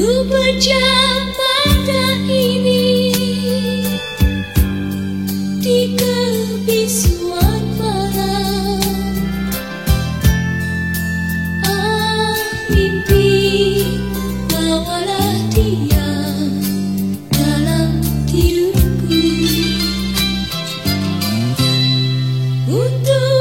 Ku pejam mata ini Di kebisuan malam. Mimpi Bawalah dia Dalam tidurku Untuk